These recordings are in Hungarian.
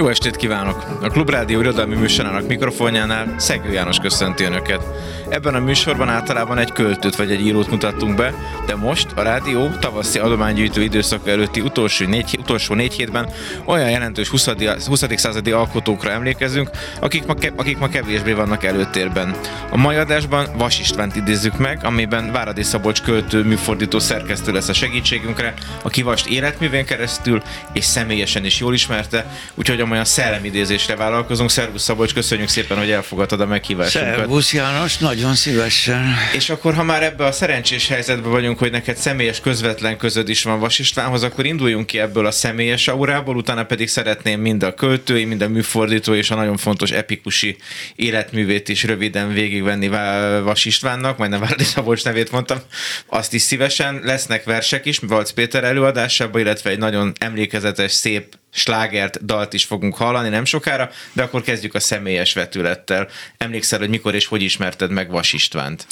Jó estét kívánok! A Klubrádió irodalmi műsorának mikrofonjánál Szegő János köszönti Önöket. Ebben a műsorban általában egy költőt vagy egy írót mutattunk be, de most a rádió tavaszi adománygyűjtő időszak előtti utolsó négy, utolsó négy hétben olyan jelentős 20. 20. századi alkotókra emlékezünk, akik ma, akik ma kevésbé vannak előtérben. A mai adásban Vas Istvánt idézzük meg, amiben Váradi Szabolcs költő, műfordító szerkesztő lesz a segítségünkre, aki Vast életművén keresztül és személyesen is jól ismerte, úgyhogy a olyan szellemidézésre vállalkozunk. Szervusz Szabolcs, köszönjük szépen, hogy elfogadtad a meghívásunkat. Szervusz János, nagyon szívesen. És akkor, ha már ebbe a szerencsés helyzetben vagyunk, hogy neked személyes közvetlen közöd is van Vas Istvánhoz, akkor induljunk ki ebből a személyes aurából, utána pedig szeretném mind a költői, mind a műfordító és a nagyon fontos epikusi életművét is röviden végigvenni Vas Istvánnak, majdnem Várdi Szabolcs nevét mondtam, azt is szívesen. Lesznek versek is, Valc Péter előadásában, illetve egy nagyon emlékezetes, szép slágert, dalt is fogunk hallani nem sokára, de akkor kezdjük a személyes vetülettel. Emlékszel, hogy mikor és hogy ismerted meg Vas Istvánt?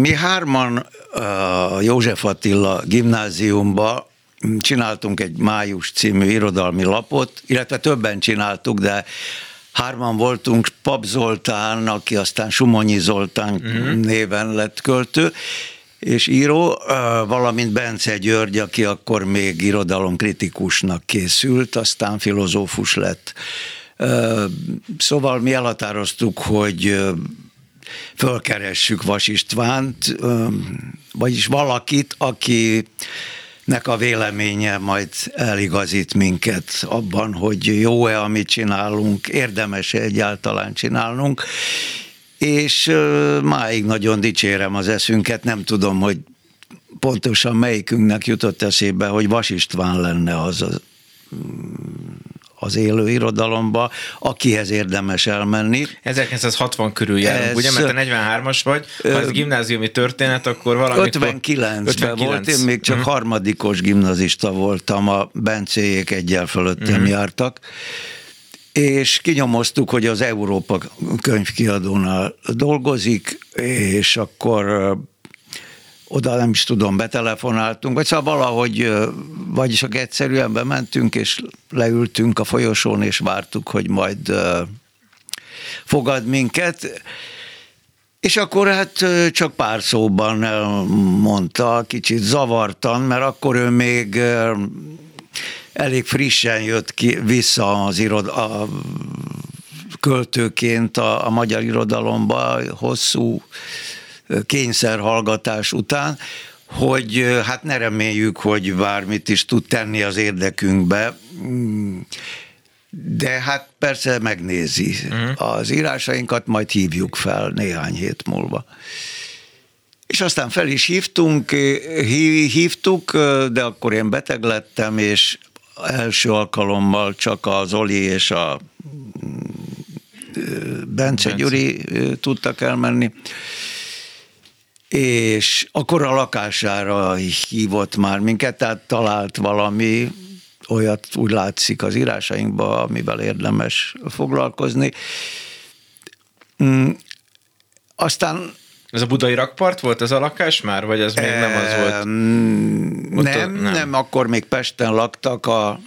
Mi hárman a József Attila gimnáziumba csináltunk egy Május című irodalmi lapot, illetve többen csináltuk, de hárman voltunk, Pap Zoltán, aki aztán Sumonyi Zoltán uh-huh. néven lett költő, és író, valamint Bence György, aki akkor még irodalomkritikusnak készült, aztán filozófus lett. Szóval mi elhatároztuk, hogy fölkeressük Vas Istvánt, vagyis valakit, aki nek a véleménye majd eligazít minket abban, hogy jó-e, amit csinálunk, érdemes-e egyáltalán csinálnunk, és máig nagyon dicsérem az eszünket, nem tudom, hogy pontosan melyikünknek jutott eszébe, hogy Vas István lenne az az, az élő irodalomba, akihez érdemes elmenni. 1960 körül járunk, ez, ugye, mert te 43-as vagy, ha ez gimnáziumi történet, akkor valami 59-ben 59. volt, én még csak uh-huh. harmadikos gimnazista voltam, a Bencéjék egyel fölöttem uh-huh. jártak, és kinyomoztuk, hogy az Európa könyvkiadónál dolgozik, és akkor oda nem is tudom, betelefonáltunk, vagy szóval valahogy, vagyis csak egyszerűen bementünk, és leültünk a folyosón, és vártuk, hogy majd fogad minket. És akkor hát csak pár szóban mondta, kicsit zavartan, mert akkor ő még elég frissen jött ki, vissza az irod, a költőként a, a magyar irodalomba hosszú kényszerhallgatás után, hogy hát ne reméljük, hogy bármit is tud tenni az érdekünkbe, de hát persze megnézi. Uh-huh. Az írásainkat majd hívjuk fel néhány hét múlva. És aztán fel is hívtunk, hívtuk, de akkor én beteg lettem, és első alkalommal csak az Oli és a Bence, Bence. Gyuri tudtak elmenni és akkor a lakására hívott már minket, tehát talált valami olyat úgy látszik az írásainkban, amivel érdemes foglalkozni. Mm, aztán ez a budai rakpart volt ez a lakás már, vagy ez még nem az volt? Nem, nem, nem, akkor még Pesten laktak a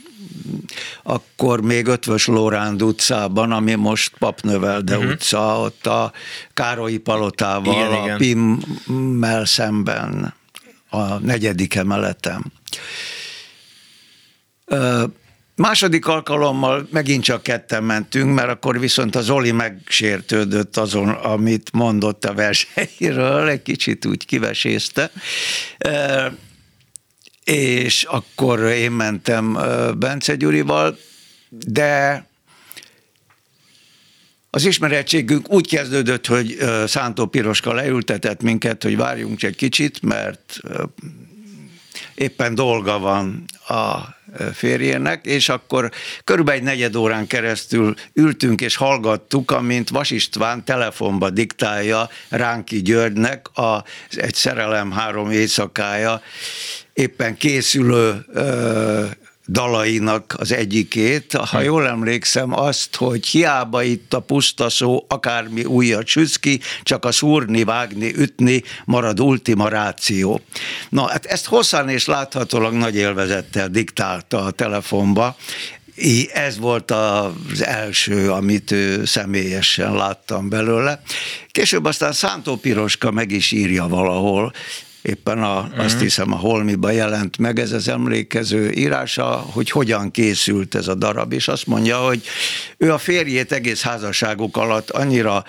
akkor még Ötvös Lóránd utcában, ami most Papnövelde uh-huh. utca, ott a Károlyi Palotával, igen, a igen. Pimmel szemben, a negyedik emeletem. Második alkalommal megint csak ketten mentünk, mert akkor viszont az Oli megsértődött azon, amit mondott a verseiről, egy kicsit úgy kivesézte. És akkor én mentem Bence Gyurival, de az ismerettségünk úgy kezdődött, hogy Szántó Piroska leültetett minket, hogy várjunk egy kicsit, mert éppen dolga van a férjének, és akkor körülbelül egy negyed órán keresztül ültünk és hallgattuk, amint Vas István telefonba diktálja Ránki Györgynek a, egy szerelem három éjszakája éppen készülő ö, dalainak az egyikét, ha jól emlékszem azt, hogy hiába itt a puszta szó, akármi újat süsz ki, csak a szúrni, vágni, ütni marad ultima ráció. Na, hát ezt hosszan és láthatólag nagy élvezettel diktálta a telefonba, ez volt az első, amit ő személyesen láttam belőle. Később aztán Szántó Piroska meg is írja valahol, éppen a, uh-huh. azt hiszem a Holmiba jelent meg ez az emlékező írása, hogy hogyan készült ez a darab, és azt mondja, hogy ő a férjét egész házasságuk alatt annyira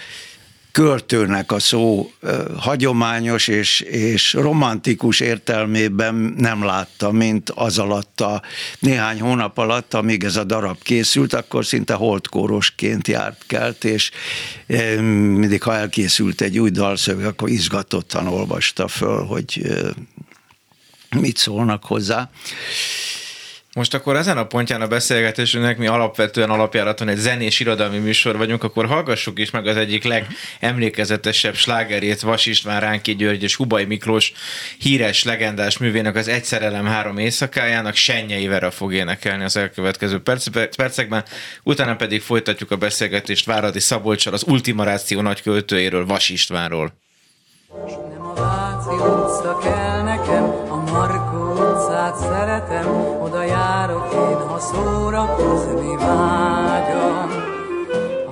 költőnek a szó hagyományos és, és romantikus értelmében nem látta, mint az alatt a néhány hónap alatt, amíg ez a darab készült, akkor szinte holdkórosként járt kelt, és mindig, ha elkészült egy új dalszöveg, akkor izgatottan olvasta föl, hogy mit szólnak hozzá. Most akkor ezen a pontján a beszélgetésünknek mi alapvetően alapjáraton egy zenés irodalmi műsor vagyunk, akkor hallgassuk is meg az egyik legemlékezetesebb slágerét Vas István, Ránki György és Hubaj Miklós híres, legendás művének az Egyszerelem három éjszakájának Sennyei Vera fog énekelni az elkövetkező percekben, utána pedig folytatjuk a beszélgetést Váradi Szabolcsal, az Ultimaráció nagy költőjéről, Vas Istvánról. Nem a Váci utca kell nekem, a Markó utcát szeretem, oda járok én, ha szórakozni vágyam.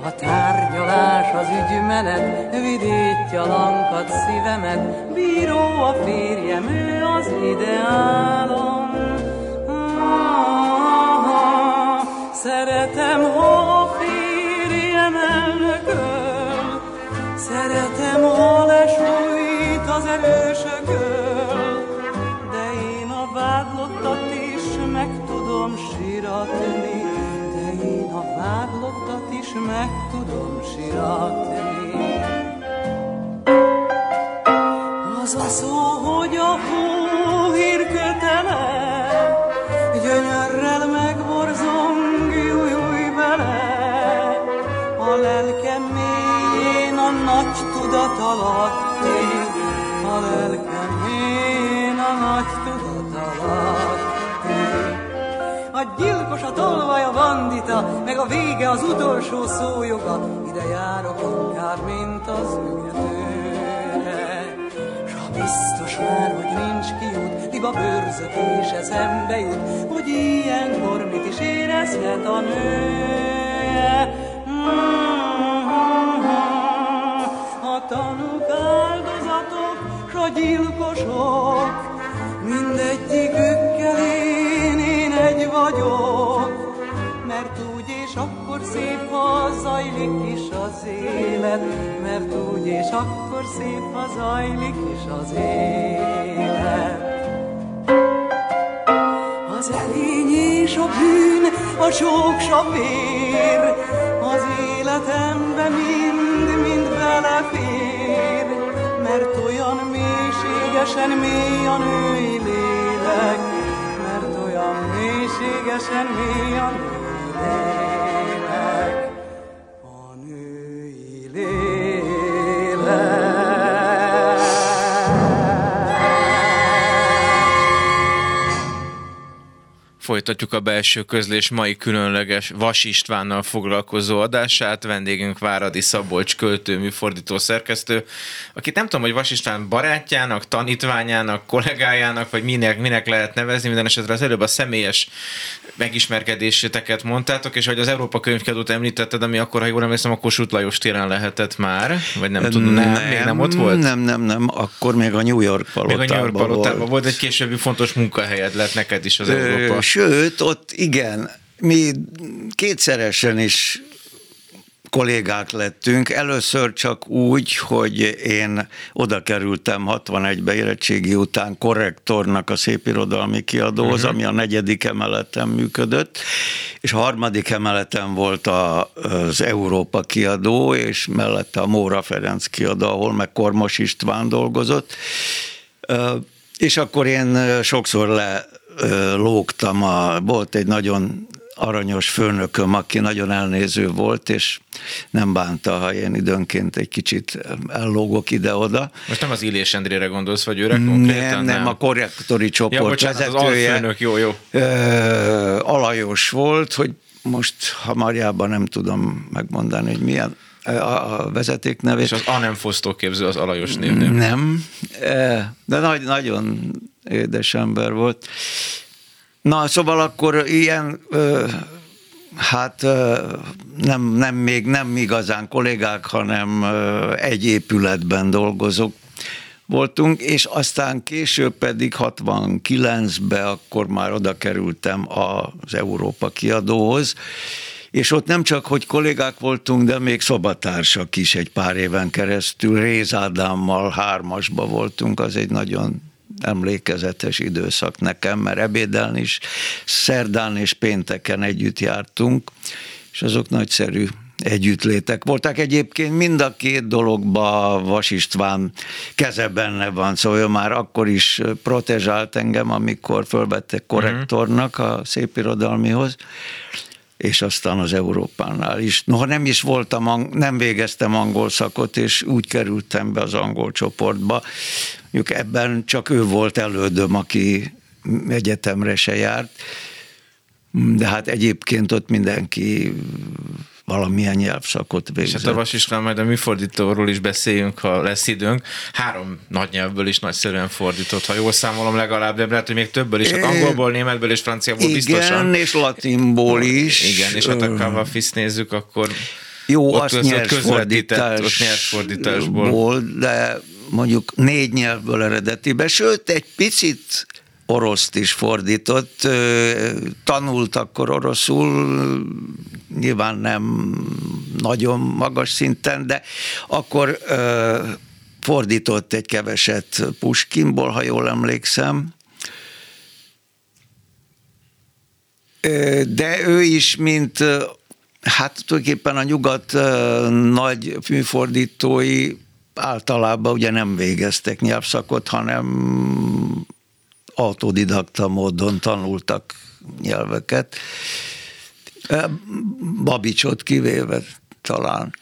A tárgyalás, az ügymenet, vidítja lankat szívemet, bíró a férjem, ő az ideálom. Szeretem, ha a férjem elnököl, szeretem, ha lesújt az erősököl, tudom siratni, de én a vádlottat is meg tudom siratni. Az a szó, hogy a hóhír kötele, gyönyörrel megborzong, júj, júj vele, a lelkem mélyén a nagy tudat alatt a lelkem mélyén a nagy tudat a gyilkos, a tolvaj, a vandita, meg a vége az utolsó szójoga, ide járok akár, mint az ügetőre. S ha biztos már, hogy nincs kiút, liba bőrzök és eszembe jut, hogy ilyenkor mit is érezhet a nője. A tanúk áldozatok, s a gyilkosok, mindegyikükkel egy vagyok, mert úgy és akkor szép, ha zajlik is az élet, mert úgy és akkor szép, ha zajlik is az élet. Az elény és a bűn, a sok s a vér, az életembe mind-mind belefér, mert olyan mélységesen mély a női lélek, mélységesen mély a női Folytatjuk a belső közlés mai különleges Vas Istvánnal foglalkozó adását. Vendégünk Váradi Szabolcs költő, műfordító szerkesztő, akit nem tudom, hogy Vas István barátjának, tanítványának, kollégájának, vagy minek, minek lehet nevezni, minden esetre az előbb a személyes megismerkedéseteket mondtátok, és hogy az Európa könyvkiadót említetted, ami akkor, ha jól emlékszem, a Kossuth Lajos téren lehetett már, vagy nem tudom, nem, nem, még nem ott volt? Nem, nem, nem, akkor még a New York palotában Még a New York palotában volt. volt egy későbbi fontos munkahelyed lett neked is az Európa. Sőt, ott igen, mi kétszeresen is kollégák lettünk. Először csak úgy, hogy én oda kerültem 61-be érettségi után korrektornak a szépirodalmi kiadóhoz, uh-huh. ami a negyedik emeleten működött, és a harmadik emeleten volt a, az Európa kiadó, és mellette a Móra Ferenc kiadó, ahol meg Kormos István dolgozott És akkor én sokszor le lógtam, a, volt egy nagyon aranyos főnököm, aki nagyon elnéző volt, és nem bánta, ha én időnként egy kicsit ellógok ide-oda. Most nem az Illés Endrére gondolsz, vagy őre konkrétan? Nem, nem, a korrektori csoport ja, bocsánat, vezetője. Az alfőnök, jó, jó. Ö, alajos volt, hogy most hamarjában nem tudom megmondani, hogy milyen a vezeték nevét. És az A nem fosztóképző az alajos névnél. Nem, de nagy, nagyon édes ember volt. Na, szóval akkor ilyen, hát nem, nem még nem igazán kollégák, hanem egy épületben dolgozok voltunk, és aztán később pedig 69-ben akkor már oda kerültem az Európa kiadóhoz, és ott nem csak, hogy kollégák voltunk, de még szobatársak is egy pár éven keresztül. Réz Ádámmal hármasba voltunk, az egy nagyon emlékezetes időszak nekem, mert ebédelni is szerdán és pénteken együtt jártunk, és azok nagyszerű együttlétek voltak. Egyébként mind a két dologban Vas István keze benne van, szóval ő már akkor is protezsált engem, amikor fölvettek korrektornak a szépirodalmihoz, és aztán az Európánál is. Noha nem is voltam, nem végeztem angol szakot, és úgy kerültem be az angol csoportba. Mondjuk ebben csak ő volt elődöm, aki egyetemre se járt, de hát egyébként ott mindenki valamilyen nyelvszakot végzett. És hát a Vas István majd a műfordítóról is beszéljünk, ha lesz időnk. Három nagy nyelvből is nagyszerűen fordított, ha jól számolom legalább, de lehet, hogy még többől is. Hát angolból, németből és franciából igen, biztosan. Igen, és latinból is. Igen, és ha a Fisz nézzük, akkor jó, ott azt nyert fordítás, nyert fordításból. Volt, de mondjuk négy nyelvből eredetibe, sőt, egy picit oroszt is fordított, tanult akkor oroszul, nyilván nem nagyon magas szinten, de akkor fordított egy keveset Puskinból, ha jól emlékszem, de ő is, mint hát tulajdonképpen a nyugat nagy műfordítói általában ugye nem végeztek nyelvszakot, hanem autodidakta módon tanultak nyelveket, Babicsot kivéve talán.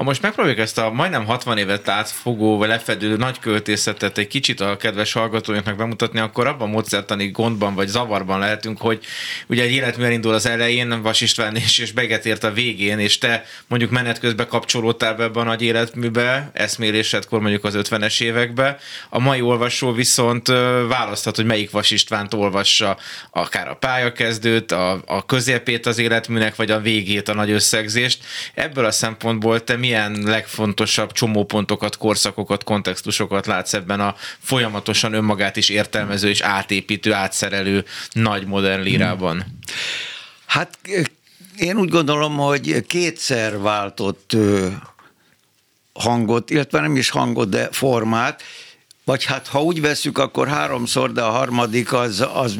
Ha most megpróbáljuk ezt a majdnem 60 évet átfogó, vagy lefedő nagy költészetet egy kicsit a kedves hallgatóinknak bemutatni, akkor abban a módszertani gondban vagy zavarban lehetünk, hogy ugye egy életmű elindul az elején, Vas István és, és Beget a végén, és te mondjuk menet közben kapcsolódtál be ebben a nagy életműbe, eszmélésedkor mondjuk az 50-es évekbe. A mai olvasó viszont választhat, hogy melyik Vas Istvánt olvassa, akár a pályakezdőt, a, a közepét az életműnek, vagy a végét, a nagy összegzést. Ebből a szempontból te milyen legfontosabb csomópontokat, korszakokat, kontextusokat látsz ebben a folyamatosan önmagát is értelmező és átépítő, átszerelő nagy modern lírában? Hát én úgy gondolom, hogy kétszer váltott hangot, illetve nem is hangot, de formát, vagy hát ha úgy veszük, akkor háromszor, de a harmadik az, az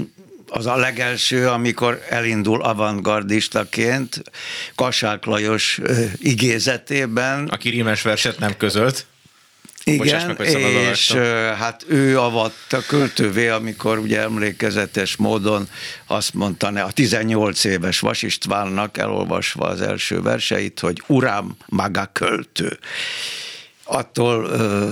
az a legelső, amikor elindul avantgardistaként Kassák Lajos igézetében. Aki rímes verset nem közölt. Igen, meg, és hát ő avatta költővé, amikor ugye emlékezetes módon azt mondta ne, a 18 éves Vas Istvánnak elolvasva az első verseit, hogy Uram, maga költő. Attól ö,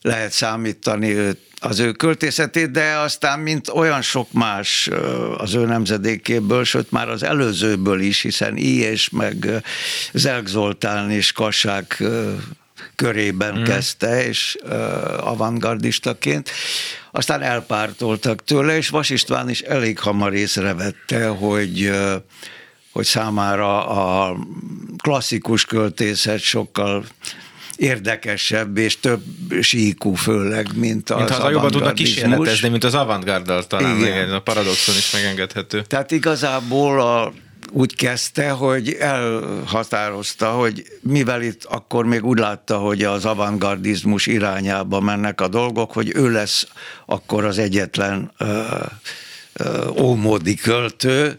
lehet számítani őt az ő költészetét, de aztán mint olyan sok más az ő nemzedékéből, sőt már az előzőből is, hiszen I és meg Zelk Zoltán és Kassák körében mm. kezdte, és avantgardistaként. Aztán elpártoltak tőle, és Vas István is elég hamar észrevette, hogy hogy számára a klasszikus költészet sokkal érdekesebb és több síkú főleg, mint az Mint ha jobban tudnak kísérletezni, mint az avantgarddal talán, Igen. a paradoxon is megengedhető. Tehát igazából a úgy kezdte, hogy elhatározta, hogy mivel itt akkor még úgy látta, hogy az avantgardizmus irányába mennek a dolgok, hogy ő lesz akkor az egyetlen ö, ö, ómódi költő,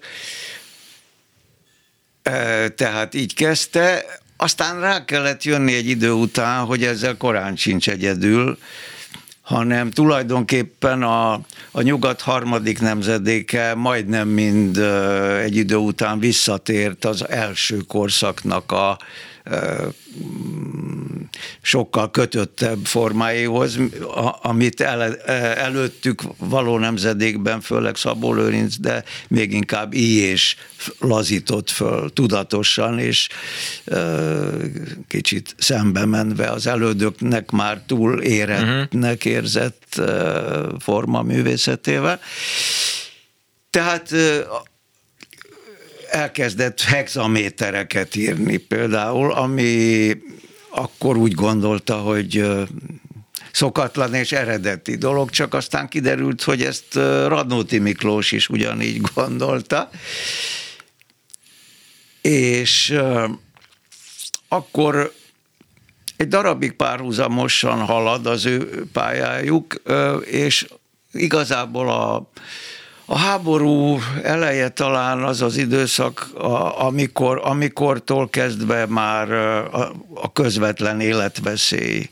tehát így kezdte, aztán rá kellett jönni egy idő után, hogy ezzel korán sincs egyedül, hanem tulajdonképpen a, a nyugat harmadik nemzedéke majdnem mind egy idő után visszatért az első korszaknak a sokkal kötöttebb formáihoz, amit el, előttük való nemzedékben, főleg Szabó Lőrinc, de még inkább így és lazított föl tudatosan, és kicsit szembe menve az elődöknek már túl érettnek érzett forma művészetével. Tehát elkezdett hexamétereket írni például, ami akkor úgy gondolta, hogy szokatlan és eredeti dolog, csak aztán kiderült, hogy ezt Radnóti Miklós is ugyanígy gondolta. És akkor egy darabig párhuzamosan halad az ő pályájuk, és igazából a a háború eleje talán az az időszak, amikor, amikortól kezdve már a közvetlen életveszély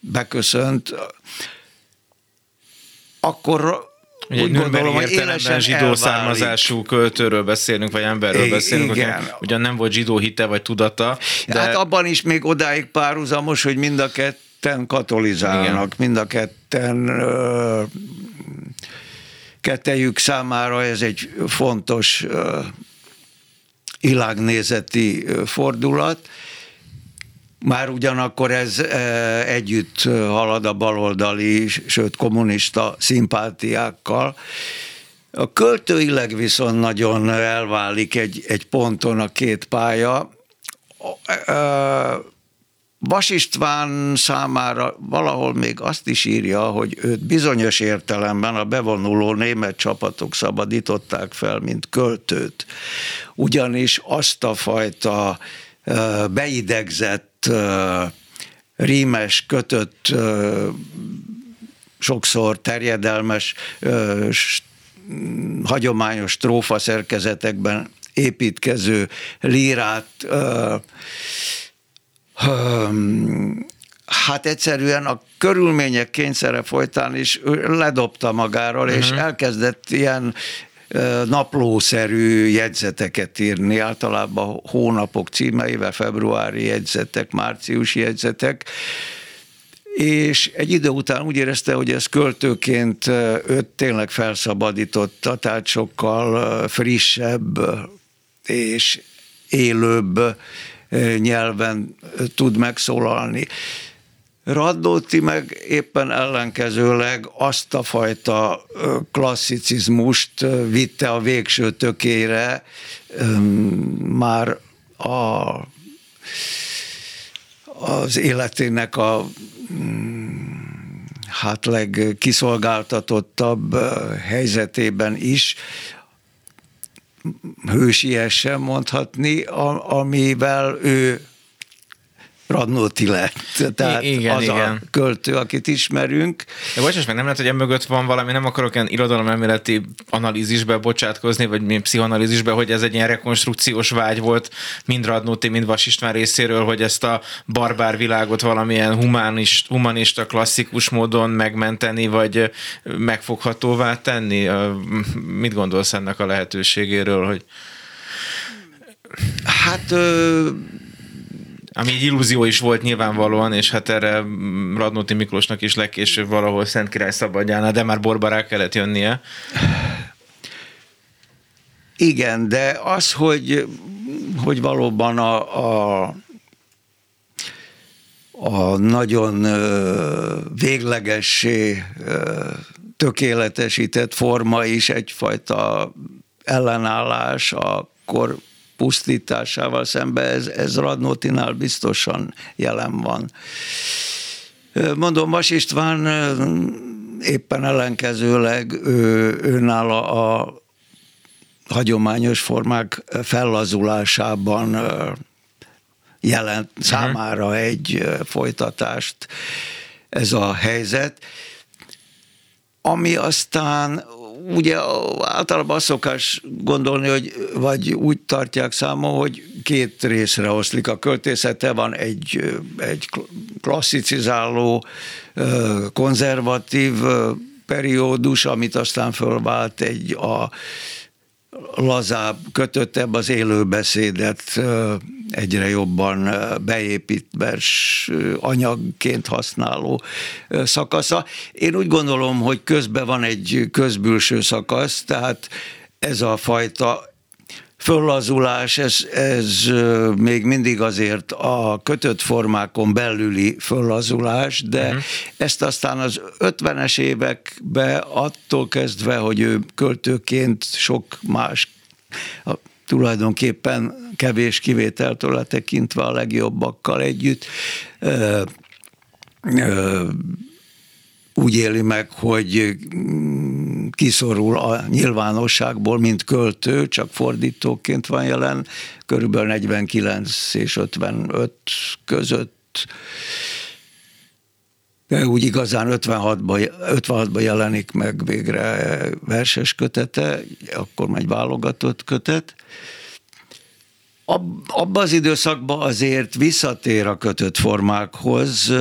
beköszönt, akkor Ugye úgy gondolom, hogy élesen zsidó elválik. származású költőről beszélünk, vagy emberről beszélünk, igen. aki ugyan nem volt zsidó hite vagy tudata. De... Hát abban is még odáig párhuzamos, hogy mind a ketten katolizálnak, igen. mind a ketten kettejük számára ez egy fontos világnézeti fordulat. Már ugyanakkor ez együtt halad a baloldali, sőt kommunista szimpátiákkal. A költőileg viszont nagyon elválik egy, egy ponton a két pálya. Vas István számára valahol még azt is írja, hogy őt bizonyos értelemben a bevonuló német csapatok szabadították fel, mint költőt. Ugyanis azt a fajta beidegzett, rímes, kötött, sokszor terjedelmes, hagyományos trófa szerkezetekben építkező lírát hát egyszerűen a körülmények kényszere folytán is ledobta magáról, uh-huh. és mhm. elkezdett ilyen naplószerű jegyzeteket írni, általában hónapok címeivel, februári jegyzetek, márciusi jegyzetek, és egy idő után úgy érezte, hogy ez költőként őt tényleg felszabadította, tehát sokkal frissebb és élőbb nyelven tud megszólalni. Radnóti meg éppen ellenkezőleg azt a fajta klasszicizmust vitte a végső tökére már a, az életének a mm, hát legkiszolgáltatottabb helyzetében is, hősiesen mondhatni, amivel ő Radnóti lett, tehát igen, az igen. a költő, akit ismerünk. De bocsáss meg, nem lehet, hogy emögött van valami, nem akarok ilyen irodalomelméleti analízisbe bocsátkozni, vagy mi pszichoanalízisbe, hogy ez egy ilyen rekonstrukciós vágy volt mind Radnóti, mind Vas István részéről, hogy ezt a barbár világot valamilyen humanist, humanista, klasszikus módon megmenteni, vagy megfoghatóvá tenni. Mit gondolsz ennek a lehetőségéről, hogy Hát ö, ami egy illúzió is volt nyilvánvalóan, és hát erre Radnóti Miklósnak is legkésőbb valahol Szent Király szabadjánál, de már borba kellett jönnie. Igen, de az, hogy, hogy valóban a, a, a nagyon véglegessé tökéletesített forma is egyfajta ellenállás, akkor pusztításával szemben ez, ez Radnótinál biztosan jelen van. Mondom, Vas István éppen ellenkezőleg ő, őnála a hagyományos formák fellazulásában jelent uh-huh. számára egy folytatást ez a helyzet, ami aztán ugye általában azt szokás gondolni, hogy vagy úgy tartják számon, hogy két részre oszlik a költészete, van egy, egy klasszicizáló, konzervatív periódus, amit aztán fölvált egy a lazább, kötöttebb az élőbeszédet egyre jobban beépít vers anyagként használó szakasza. Én úgy gondolom, hogy közben van egy közbülső szakasz, tehát ez a fajta föllazulás, ez, ez még mindig azért a kötött formákon belüli föllazulás, de uh-huh. ezt aztán az 50-es években attól kezdve, hogy ő költőként sok más tulajdonképpen kevés kivételtől tekintve a legjobbakkal együtt ö, ö, úgy éli meg, hogy mm, kiszorul a nyilvánosságból, mint költő, csak fordítóként van jelen, körülbelül 49 és 55 között de úgy igazán 56-ban 56 jelenik meg végre verses kötete, akkor megy válogatott kötet. Abban az időszakban azért visszatér a kötött formákhoz,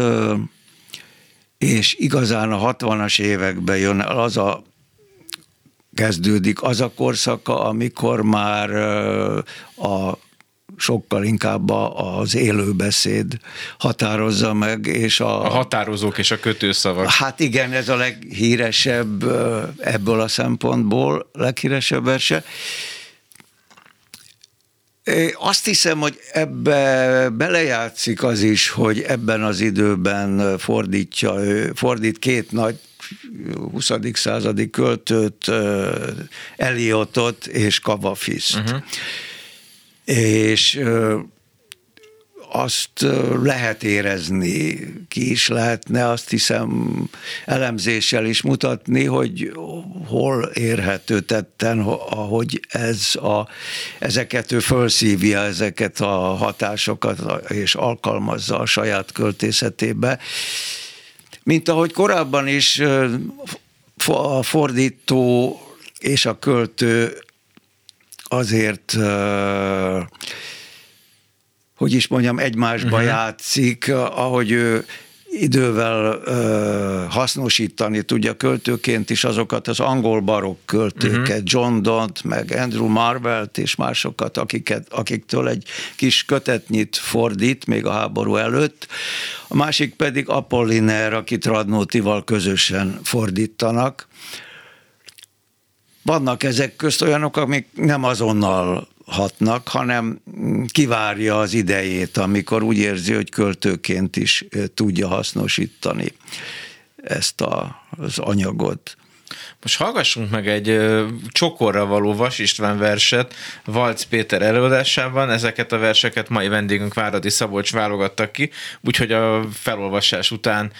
és igazán a 60-as években jön el az a kezdődik az a korszaka, amikor már a sokkal inkább az élőbeszéd határozza meg, és a... A határozók és a kötőszavak. Hát igen, ez a leghíresebb ebből a szempontból, leghíresebb verse. Azt hiszem, hogy ebbe belejátszik az is, hogy ebben az időben fordítja, fordít két nagy 20. századi költőt, Eliotot és Kavafiszt. Uh-huh. És azt lehet érezni, ki is lehetne azt hiszem elemzéssel is mutatni, hogy hol érhető tetten, ahogy ez a, ezeket ő felszívja, ezeket a hatásokat, és alkalmazza a saját költészetébe. Mint ahogy korábban is a fordító és a költő azért hogy is mondjam, egymásba uh-huh. játszik, ahogy ő idővel ö, hasznosítani tudja költőként is azokat az angol barokk költőket, uh-huh. John Dont, meg Andrew Marvelt és másokat, akiket, akiktől egy kis kötetnyit fordít még a háború előtt. A másik pedig Apolliner, akit Radnótival közösen fordítanak. Vannak ezek közt olyanok, amik nem azonnal hatnak, hanem kivárja az idejét, amikor úgy érzi, hogy költőként is tudja hasznosítani ezt a, az anyagot. Most hallgassunk meg egy csokorra való Vas István verset Valc Péter előadásában. Ezeket a verseket mai vendégünk Váradi Szabolcs válogattak ki, úgyhogy a felolvasás után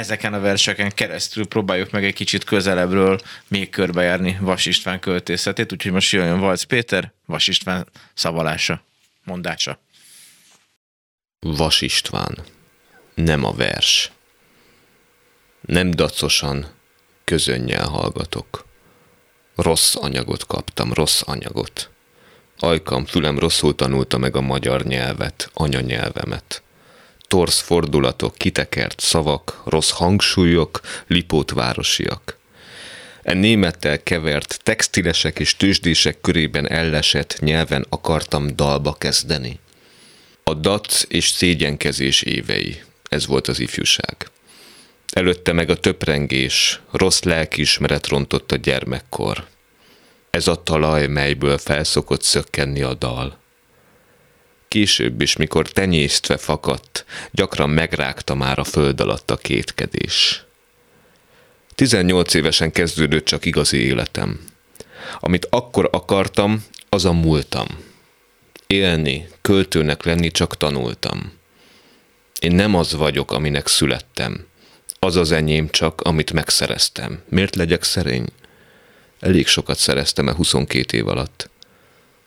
ezeken a verseken keresztül próbáljuk meg egy kicsit közelebbről még körbejárni Vas István költészetét, úgyhogy most jöjjön Valc Péter, Vas István szavalása, mondása. Vas István, nem a vers. Nem dacosan, közönnyel hallgatok. Rossz anyagot kaptam, rossz anyagot. Ajkam, fülem rosszul tanulta meg a magyar nyelvet, anyanyelvemet torsz fordulatok, kitekert szavak, rossz hangsúlyok, lipótvárosiak. E némettel kevert textilesek és tőzsdések körében ellesett nyelven akartam dalba kezdeni. A dac és szégyenkezés évei, ez volt az ifjúság. Előtte meg a töprengés, rossz lelkiismeret rontott a gyermekkor. Ez a talaj, melyből felszokott szökkenni a dal. Később is, mikor tenyésztve fakadt, gyakran megrágta már a föld alatt a kétkedés. 18 évesen kezdődött csak igazi életem. Amit akkor akartam, az a múltam. Élni, költőnek lenni csak tanultam. Én nem az vagyok, aminek születtem. Az az enyém csak, amit megszereztem. Miért legyek szerény? Elég sokat szereztem e 22 év alatt.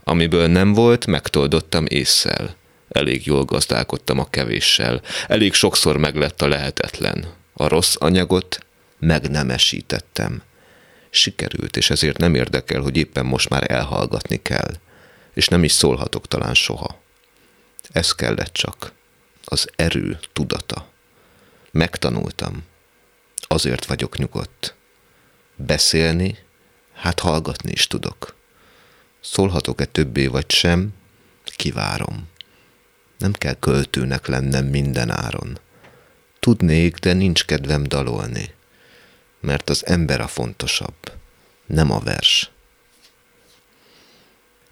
Amiből nem volt, megtoldottam észszel. Elég jól gazdálkodtam a kevéssel. Elég sokszor meglett a lehetetlen. A rossz anyagot megnemesítettem. Sikerült, és ezért nem érdekel, hogy éppen most már elhallgatni kell, és nem is szólhatok talán soha. Ez kellett csak, az erő tudata. Megtanultam, azért vagyok nyugodt. Beszélni, hát hallgatni is tudok. Szólhatok-e többé vagy sem, kivárom. Nem kell költőnek lennem minden áron. Tudnék, de nincs kedvem dalolni, mert az ember a fontosabb, nem a vers.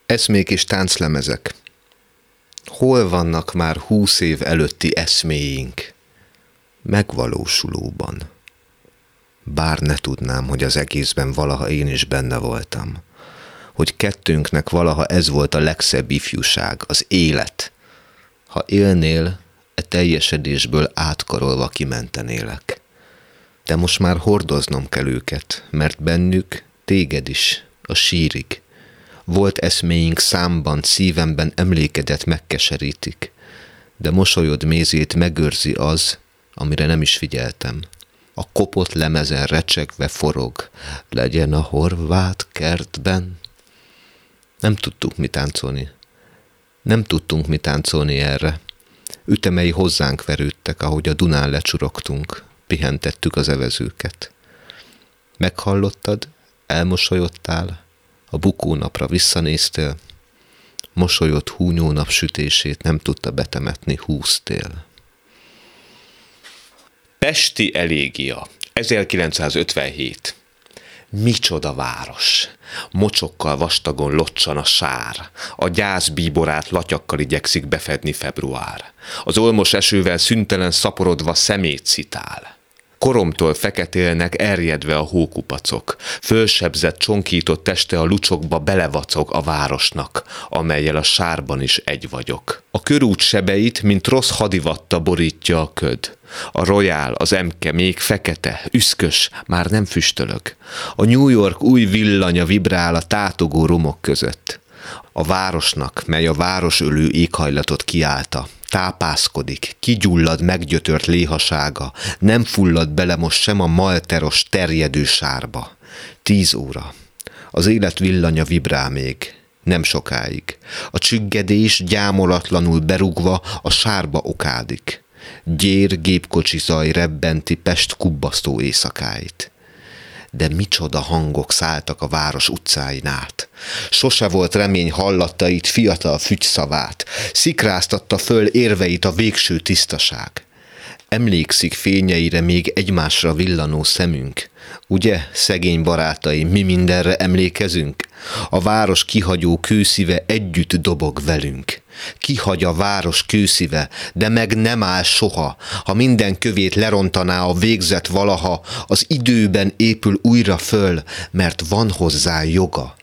Eszmék és tánclemezek. Hol vannak már húsz év előtti eszméink? Megvalósulóban. Bár ne tudnám, hogy az egészben valaha én is benne voltam. Hogy kettőnknek valaha ez volt a legszebb ifjúság, az élet. Ha élnél, e teljesedésből átkarolva kimentenélek. De most már hordoznom kell őket, mert bennük téged is, a sírig. Volt eszméink számban, szívemben emlékedet megkeserítik, de mosolyod mézét megőrzi az, amire nem is figyeltem. A kopott lemezen recsegve forog, legyen a horvát kertben. Nem tudtuk mit táncolni. Nem tudtunk mit táncolni erre. Ütemei hozzánk verődtek, ahogy a Dunán lecsurogtunk, pihentettük az evezőket. Meghallottad, elmosolyodtál, a bukónapra visszanéztél, mosolyott húnyó napsütését nem tudta betemetni húztél. Pesti Elégia, 1957. Micsoda város! Mocsokkal vastagon locsan a sár, a gyász bíborát latyakkal igyekszik befedni február. Az olmos esővel szüntelen szaporodva szemét citál. Koromtól feketélnek erjedve a hókupacok, fölsebzett csonkított teste a lucsokba belevacog a városnak, amelyel a sárban is egy vagyok. A körút sebeit, mint rossz hadivatta borítja a köd. A Royal, az emke még fekete, üszkös, már nem füstölök. A New York új villanya vibrál a tátogó romok között. A városnak, mely a városölő éghajlatot kiállta, tápászkodik, kigyullad meggyötört léhasága, nem fullad bele most sem a malteros terjedő sárba. Tíz óra. Az élet villanya vibrál még, nem sokáig. A csüggedés gyámolatlanul berugva a sárba okádik. Gyér gépkocsi zaj rebbenti Pest kubbasztó éjszakáit de micsoda hangok szálltak a város utcáin át. Sose volt remény hallatait, fiatal fügyszavát, szikráztatta föl érveit a végső tisztaság. Emlékszik fényeire még egymásra villanó szemünk. Ugye, szegény barátai, mi mindenre emlékezünk? A város kihagyó kőszíve együtt dobog velünk. Kihagy a város kőszíve, de meg nem áll soha. Ha minden kövét lerontaná a végzet valaha, az időben épül újra föl, mert van hozzá joga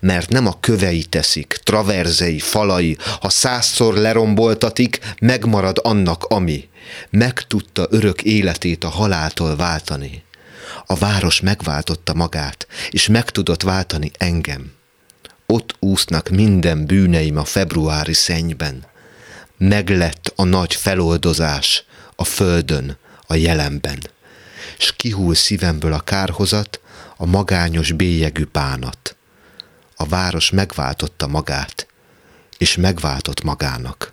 mert nem a kövei teszik, traverzei, falai, ha százszor leromboltatik, megmarad annak, ami. Megtudta örök életét a haláltól váltani. A város megváltotta magát, és meg tudott váltani engem. Ott úsznak minden bűneim a februári szennyben. Meglett a nagy feloldozás a földön, a jelenben. S kihull szívemből a kárhozat, a magányos bélyegű bánat. A város megváltotta magát, és megváltott magának.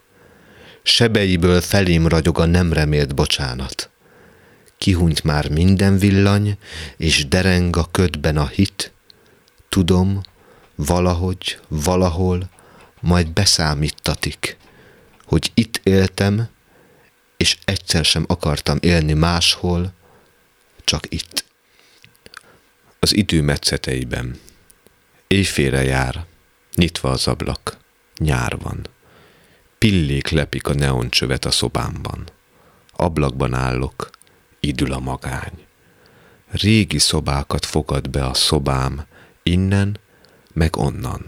Sebeiből felém ragyog a nem remélt bocsánat. Kihunyt már minden villany, és dereng a ködben a hit. Tudom, valahogy, valahol, majd beszámítatik, hogy itt éltem, és egyszer sem akartam élni máshol, csak itt. Az idő metszeteiben. Éjfélre jár, nyitva az ablak, nyár van. Pillék lepik a neoncsövet a szobámban. Ablakban állok, idül a magány. Régi szobákat fogad be a szobám, innen, meg onnan.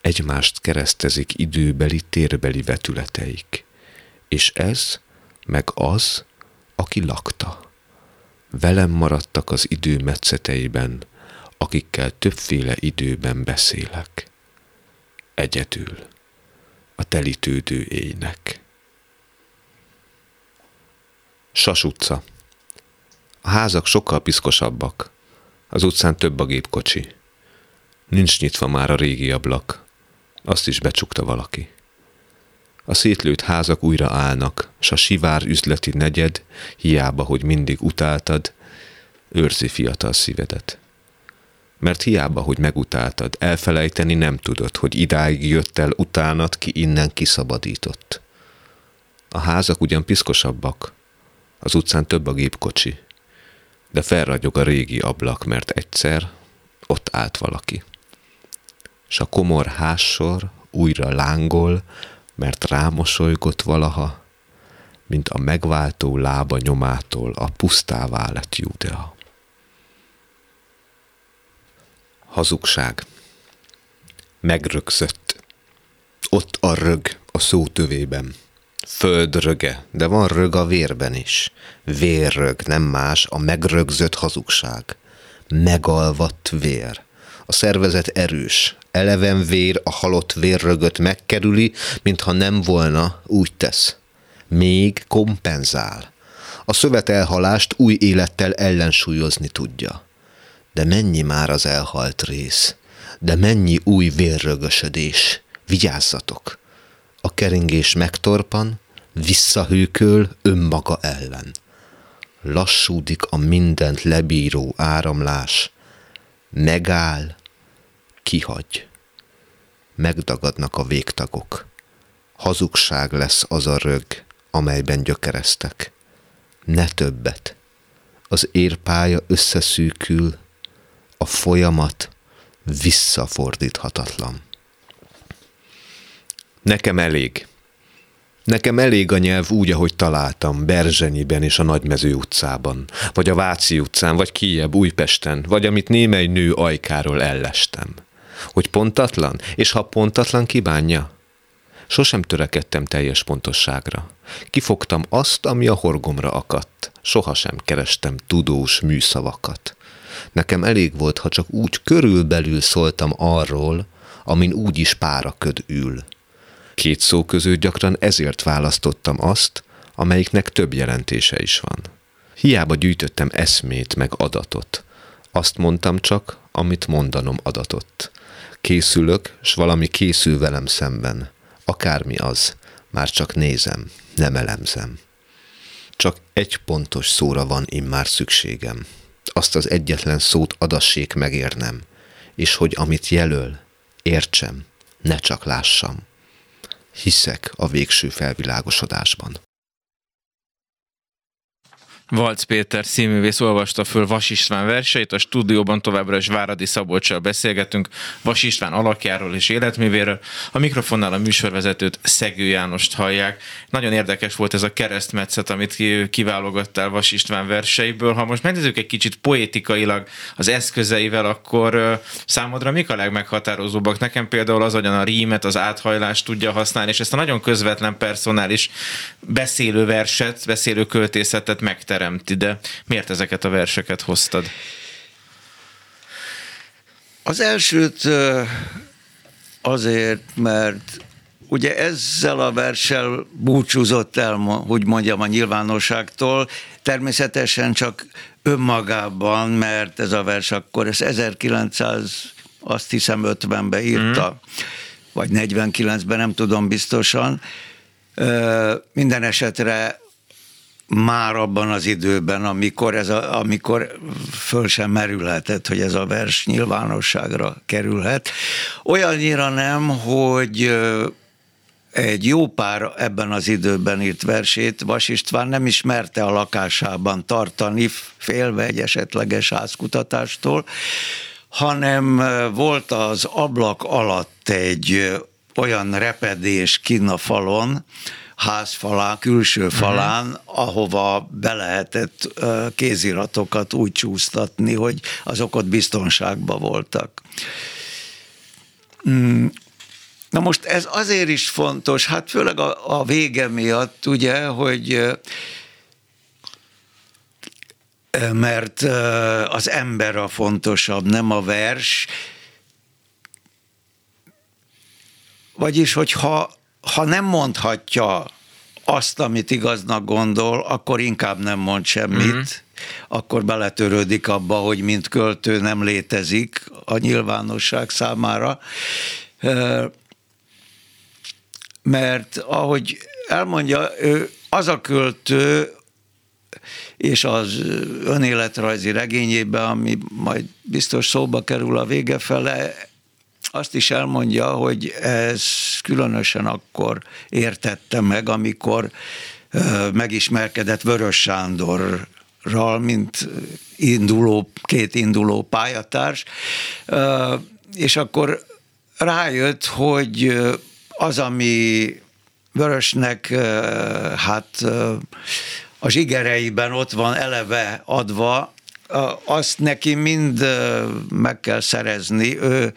Egymást keresztezik időbeli, térbeli vetületeik. És ez, meg az, aki lakta. Velem maradtak az idő metszeteiben, akikkel többféle időben beszélek. Egyedül a telítődő éjnek. Sas utca. A házak sokkal piszkosabbak. Az utcán több a gépkocsi. Nincs nyitva már a régi ablak. Azt is becsukta valaki. A szétlőtt házak újra állnak, s a sivár üzleti negyed, hiába, hogy mindig utáltad, őrzi fiatal szívedet. Mert hiába, hogy megutáltad, elfelejteni nem tudod, hogy idáig jött el utánat, ki innen kiszabadított. A házak ugyan piszkosabbak, az utcán több a gépkocsi, de felragyog a régi ablak, mert egyszer ott állt valaki. S a komor hássor újra lángol, mert rámosolygott valaha, mint a megváltó lába nyomától a pusztává lett Júdea. Hazugság. Megrögzött. Ott a rög a szó tövében. Földröge, de van rög a vérben is. Vérrög, nem más, a megrögzött hazugság. Megalvatt vér. A szervezet erős, eleven vér a halott vérrögöt megkerüli, mintha nem volna, úgy tesz. Még kompenzál. A szövet elhalást új élettel ellensúlyozni tudja. De mennyi már az elhalt rész? De mennyi új vérrögösödés? Vigyázzatok! A keringés megtorpan, visszahűköl önmaga ellen. Lassúdik a mindent lebíró áramlás, megáll, kihagy. Megdagadnak a végtagok. Hazugság lesz az a rög, amelyben gyökereztek. Ne többet. Az érpálya összeszűkül, a folyamat visszafordíthatatlan. Nekem elég. Nekem elég a nyelv úgy, ahogy találtam, Berzsenyiben és a Nagymező utcában, vagy a Váci utcán, vagy kiebb Újpesten, vagy amit némely nő ajkáról ellestem. Hogy pontatlan? És ha pontatlan, kibánja? Sosem törekedtem teljes pontosságra. Kifogtam azt, ami a horgomra akadt. Sohasem kerestem tudós műszavakat. Nekem elég volt, ha csak úgy körülbelül szóltam arról, amin úgy is páraköd ül. Két szó közül gyakran ezért választottam azt, amelyiknek több jelentése is van. Hiába gyűjtöttem eszmét meg adatot. Azt mondtam csak, amit mondanom adatott. Készülök, s valami készül velem szemben. Akármi az, már csak nézem, nem elemzem. Csak egy pontos szóra van immár szükségem. Azt az egyetlen szót adassék megérnem, és hogy amit jelöl, értsem, ne csak lássam. Hiszek a végső felvilágosodásban. Valc Péter színművész olvasta föl Vas István verseit, a stúdióban továbbra is Váradi Szabolcsal beszélgetünk Vas István alakjáról és életművéről. A mikrofonnál a műsorvezetőt Szegő Jánost hallják. Nagyon érdekes volt ez a keresztmetszet, amit kiválogattál Vas István verseiből. Ha most megnézzük egy kicsit poétikailag az eszközeivel, akkor számodra mik a legmeghatározóbbak? Nekem például az, hogyan a rímet, az áthajlást tudja használni, és ezt a nagyon közvetlen personális beszélő verset, beszélő költészetet megter teremti, de miért ezeket a verseket hoztad? Az elsőt azért, mert ugye ezzel a verssel búcsúzott el, hogy mondjam, a nyilvánosságtól, természetesen csak önmagában, mert ez a vers akkor, ez 1900, azt hiszem 50-ben írta, mm. vagy 49-ben, nem tudom biztosan. Minden esetre már abban az időben, amikor, ez a, amikor föl sem merülhetett, hogy ez a vers nyilvánosságra kerülhet. Olyannyira nem, hogy egy jó pár ebben az időben írt versét Vas István nem ismerte a lakásában tartani, félve egy esetleges házkutatástól, hanem volt az ablak alatt egy olyan repedés kin a falon, házfalán, külső mhm. falán, uh-huh. ahova be lehetett kéziratokat úgy csúsztatni, hogy azok ott biztonságban voltak. Mm. Na most ez azért is fontos, hát főleg a, a vége miatt, ugye, hogy mert az ember a fontosabb, nem a vers. Vagyis, hogyha ha nem mondhatja azt, amit igaznak gondol, akkor inkább nem mond semmit, mm-hmm. akkor beletörődik abba, hogy mint költő nem létezik a nyilvánosság számára. Mert ahogy elmondja, ő az a költő, és az önéletrajzi regényében, ami majd biztos szóba kerül a vége fele, azt is elmondja, hogy ez különösen akkor értette meg, amikor megismerkedett Vörös Sándorral, mint induló, két induló pályatárs, és akkor rájött, hogy az, ami Vörösnek hát a zsigereiben ott van eleve adva, azt neki mind meg kell szerezni. Ő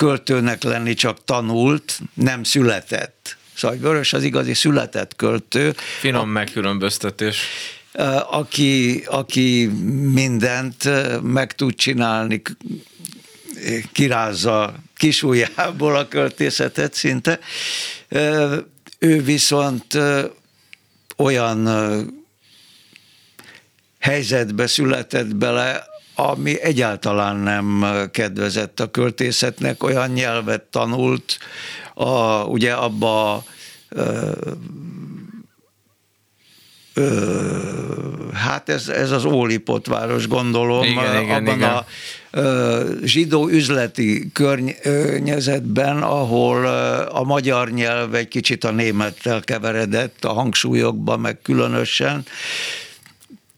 költőnek lenni csak tanult, nem született. Szóval Vörös az igazi született költő. Finom a, megkülönböztetés. Aki, aki mindent meg tud csinálni, kirázza kisújjából a költészetet szinte. Ő viszont olyan helyzetbe született bele, ami egyáltalán nem kedvezett a költészetnek, olyan nyelvet tanult, a, ugye abba ö, ö, hát ez, ez az Ólipotváros gondolom, igen, igen, abban igen. a ö, zsidó üzleti környezetben, ahol a magyar nyelv egy kicsit a némettel keveredett a hangsúlyokban, meg különösen,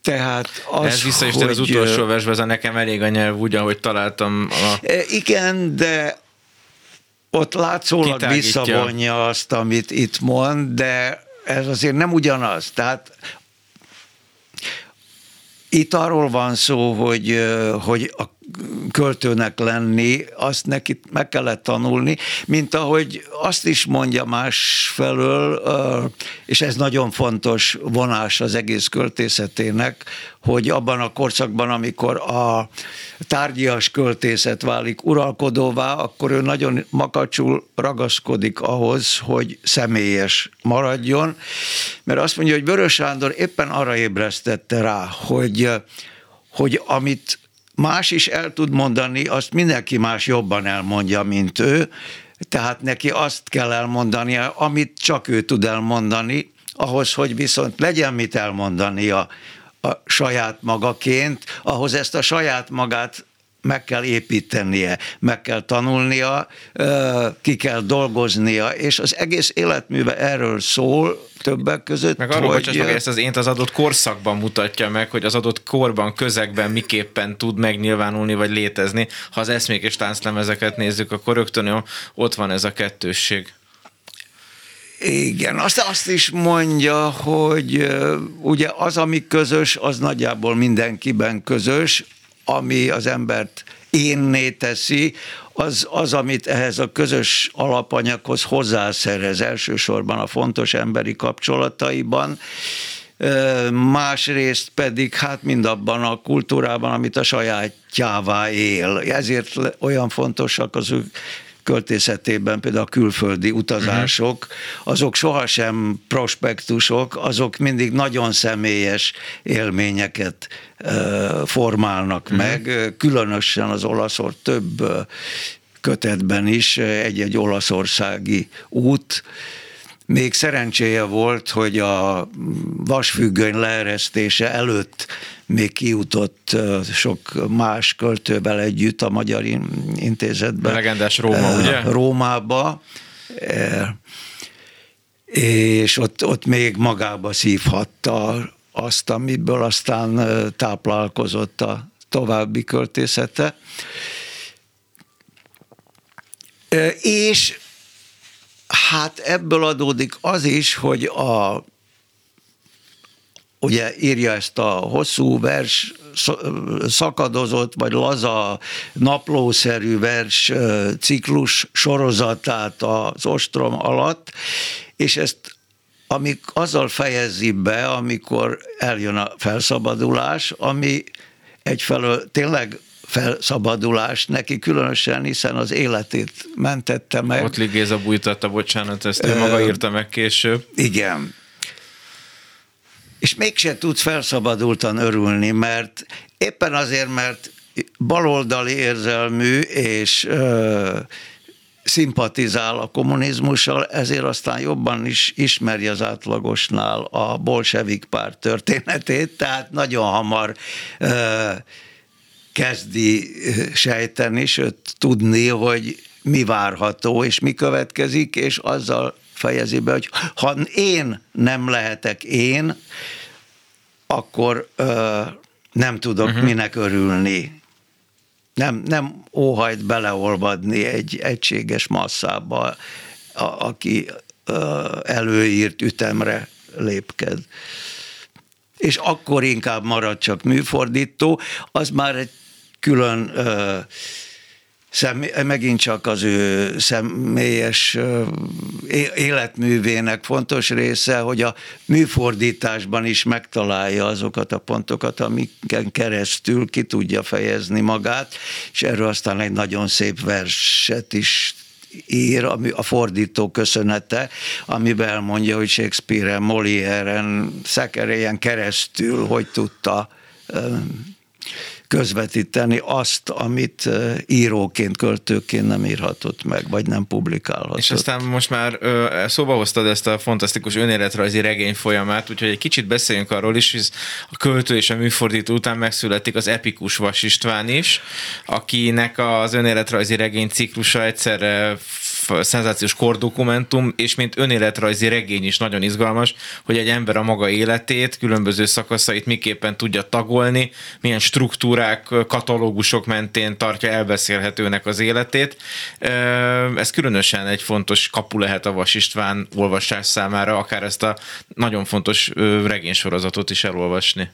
tehát az, Ez vissza is hogy, az utolsó versben, ez nekem elég a nyelv úgy, ahogy találtam. A... Igen, de ott látszólag visszavonja azt, amit itt mond, de ez azért nem ugyanaz. Tehát itt arról van szó, hogy, hogy a költőnek lenni, azt neki meg kellett tanulni, mint ahogy azt is mondja másfelől, és ez nagyon fontos vonás az egész költészetének, hogy abban a korszakban, amikor a tárgyias költészet válik uralkodóvá, akkor ő nagyon makacsul ragaszkodik ahhoz, hogy személyes maradjon, mert azt mondja, hogy Vörös Sándor éppen arra ébresztette rá, hogy, hogy amit más is el tud mondani, azt mindenki más jobban elmondja, mint ő, tehát neki azt kell elmondania, amit csak ő tud elmondani, ahhoz, hogy viszont legyen mit elmondania a saját magaként, ahhoz ezt a saját magát meg kell építenie, meg kell tanulnia, ki kell dolgoznia, és az egész életműve erről szól, többek között. Meg arról, hogy meg ezt az ént az adott korszakban mutatja meg, hogy az adott korban, közegben miképpen tud megnyilvánulni vagy létezni. Ha az eszmék és tánclemezeket nézzük, akkor rögtön ott van ez a kettősség. Igen, azt, azt is mondja, hogy ugye az, ami közös, az nagyjából mindenkiben közös, ami az embert énné teszi, az, az, amit ehhez a közös alapanyaghoz hozzászerez elsősorban a fontos emberi kapcsolataiban, másrészt pedig hát mindabban a kultúrában, amit a sajátjává él. Ezért olyan fontosak az ő költészetében például a külföldi utazások, azok sohasem prospektusok, azok mindig nagyon személyes élményeket formálnak uh-huh. meg, különösen az olaszor több kötetben is egy-egy olaszországi út, még szerencséje volt, hogy a vasfüggöny leeresztése előtt még kijutott sok más költővel együtt a Magyar Intézetbe. A legendás Róma, ugye? Rómába és ott, ott még magába szívhatta azt, amiből aztán táplálkozott a további költészete. És hát ebből adódik az is, hogy a ugye írja ezt a hosszú vers, szakadozott vagy laza naplószerű vers ciklus sorozatát az ostrom alatt, és ezt amik azzal fejezi be, amikor eljön a felszabadulás, ami egyfelől tényleg felszabadulás neki különösen, hiszen az életét mentette meg. Ott Ligéza bújtatta, bocsánat, ezt ő maga írta meg később. Igen. és mégse tudsz felszabadultan örülni, mert éppen azért, mert baloldali érzelmű és ö, szimpatizál a kommunizmussal, ezért aztán jobban is ismeri az átlagosnál a bolsevik párt történetét, tehát nagyon hamar ö, kezdi sejteni, sőt tudni, hogy mi várható és mi következik, és azzal fejezi be, hogy ha én nem lehetek én, akkor ö, nem tudok uh-huh. minek örülni. Nem, nem óhajt beleolvadni egy egységes masszába, a, aki ö, előírt ütemre lépked. És akkor inkább marad csak műfordító, az már egy külön ö, szem, megint csak az ő személyes életművének fontos része, hogy a műfordításban is megtalálja azokat a pontokat, amiken keresztül ki tudja fejezni magát, és erről aztán egy nagyon szép verset is ír, ami a fordító köszönete, amiben elmondja, hogy Shakespeare-en, Molière-en, keresztül hogy tudta közvetíteni azt, amit íróként, költőként nem írhatott meg, vagy nem publikálhatott. És aztán most már ö, szóba hoztad ezt a fantasztikus önéletrajzi regény folyamát, úgyhogy egy kicsit beszéljünk arról is, hogy a költő és a műfordító után megszületik az epikus Vas István is, akinek az önéletrajzi regény ciklusa egyszerre szenzációs kordokumentum, és mint önéletrajzi regény is nagyon izgalmas, hogy egy ember a maga életét, különböző szakaszait miképpen tudja tagolni, milyen struktúrák, katalógusok mentén tartja elbeszélhetőnek az életét. Ez különösen egy fontos kapu lehet a Vas István olvasás számára, akár ezt a nagyon fontos regénysorozatot is elolvasni.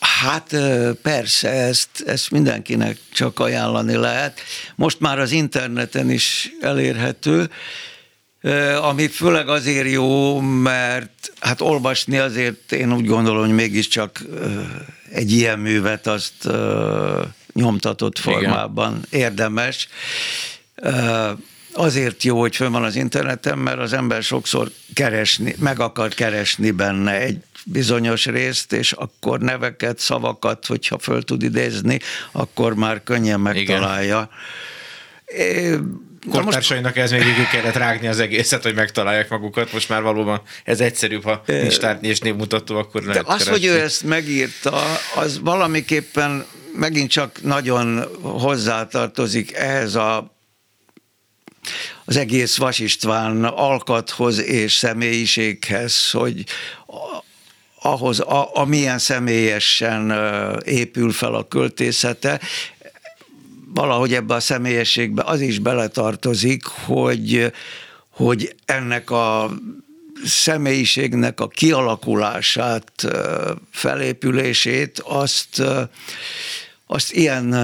Hát persze, ezt, ezt mindenkinek csak ajánlani lehet. Most már az interneten is elérhető, ami főleg azért jó, mert hát olvasni azért én úgy gondolom, hogy mégiscsak egy ilyen művet azt nyomtatott formában Igen. érdemes. Azért jó, hogy fönn van az interneten, mert az ember sokszor keresni, meg akar keresni benne egy bizonyos részt, és akkor neveket, szavakat, hogyha föl tud idézni, akkor már könnyen megtalálja. Igen. Kortársainak ez még végig kellett rágni az egészet, hogy megtalálják magukat. Most már valóban ez egyszerűbb, ha nincs tárgy és névmutató, akkor lehet De az, keresni. hogy ő ezt megírta, az valamiképpen megint csak nagyon hozzátartozik ehhez a az egész Vas István alkathoz és személyiséghez, hogy ahhoz, a, amilyen személyesen épül fel a költészete, valahogy ebbe a személyességbe az is beletartozik, hogy, hogy ennek a személyiségnek a kialakulását, felépülését, azt, azt ilyen,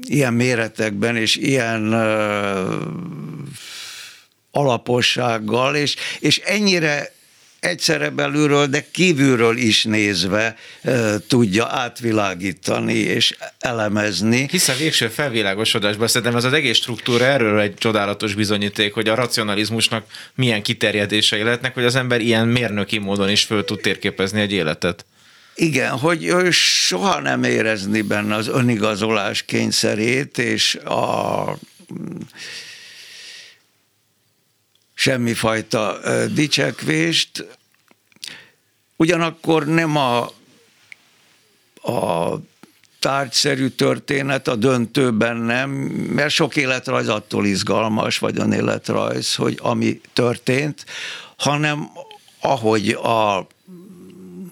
ilyen méretekben és ilyen alapossággal, és, és ennyire egyszerre belülről, de kívülről is nézve e, tudja átvilágítani és elemezni. Hiszen végső felvilágosodásban szerintem ez az egész struktúra erről egy csodálatos bizonyíték, hogy a racionalizmusnak milyen kiterjedései lehetnek, hogy az ember ilyen mérnöki módon is föl tud térképezni egy életet. Igen, hogy soha nem érezni benne az önigazolás kényszerét, és a semmifajta dicsekvést, ugyanakkor nem a, a tárgyszerű történet a döntőben nem, mert sok életrajz attól izgalmas, vagy életrajz, hogy ami történt, hanem ahogy a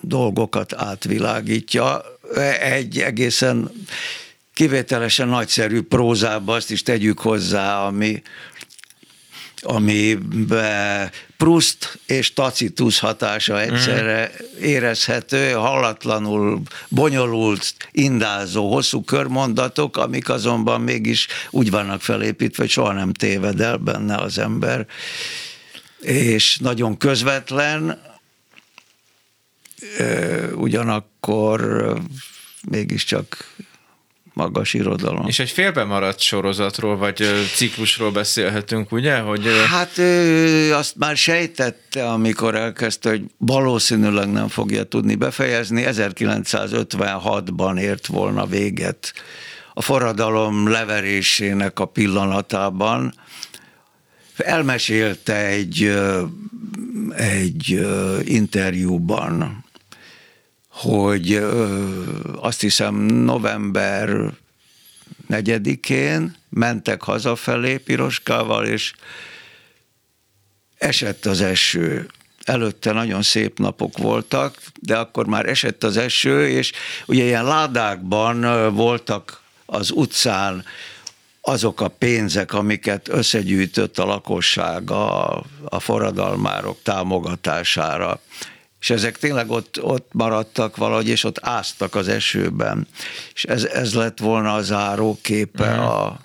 dolgokat átvilágítja, egy egészen kivételesen nagyszerű prózába, azt is tegyük hozzá, ami amiben Proust és Tacitus hatása egyszerre érezhető, hallatlanul bonyolult, indázó, hosszú körmondatok, amik azonban mégis úgy vannak felépítve, hogy soha nem téved el benne az ember, és nagyon közvetlen, ugyanakkor mégiscsak magas irodalom. És egy félbe maradt sorozatról, vagy ciklusról beszélhetünk, ugye? Hogy... Hát ő azt már sejtette, amikor elkezdte, hogy valószínűleg nem fogja tudni befejezni. 1956-ban ért volna véget a forradalom leverésének a pillanatában. Elmesélte egy, egy interjúban, hogy azt hiszem november negyedikén mentek hazafelé Piroskával, és esett az eső. Előtte nagyon szép napok voltak, de akkor már esett az eső, és ugye ilyen ládákban voltak az utcán azok a pénzek, amiket összegyűjtött a lakosság a, a forradalmárok támogatására és ezek tényleg ott, ott maradtak valahogy, és ott áztak az esőben. És ez, ez lett volna a záróképe mm. a,